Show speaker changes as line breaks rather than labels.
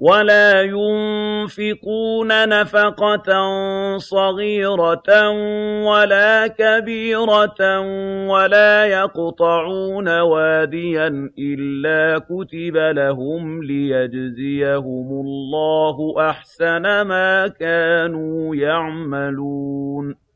وَلَا يُنفِقُونَ نَفَقَةً صَغِيرَةً وَلَا كَبِيرَةً وَلَا يَقْطَعُونَ وَادِيًا إِلَّا كُتِبَ لَهُمْ لِيَجْزِيَهُمُ اللَّهُ أَحْسَنَ مَا كَانُوا يَعْمَلُونَ